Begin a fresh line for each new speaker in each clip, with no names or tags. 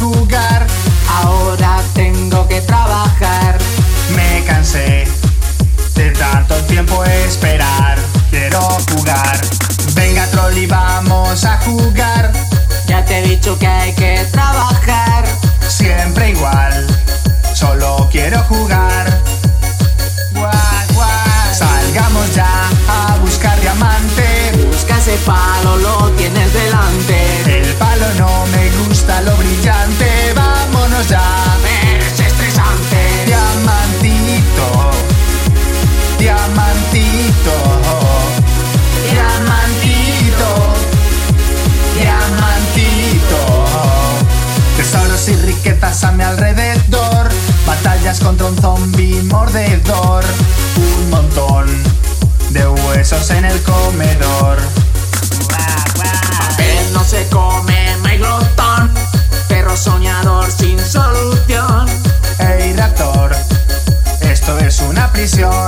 jugar.
Ahora tengo que trabajar.
Me cansé de tanto tiempo esperar. Quiero jugar. Venga, Trolli, vamos a jugar.
Ya te he dicho que hay que trabajar.
Siempre igual, solo quiero jugar. Guau, guau. Salgamos ya a buscar diamante.
Busca ese palo,
Vámonos ya.
Es estresante.
Diamantito, diamantito, diamantito, diamantito. Tesoros y riquezas a mi alrededor, batallas contra un zombie mordedor, un montón de huesos en el comedor. Es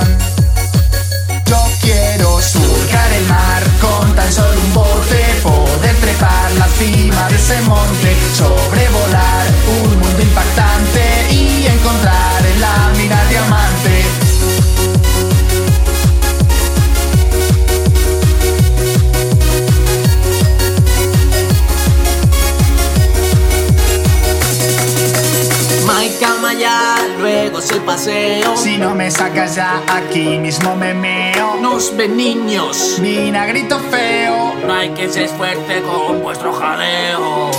el
paseo.
Si no me sacas ya aquí mismo me meo.
Nos ven niños.
Vinagrito feo.
No hay que ser fuerte con vuestro jaleo.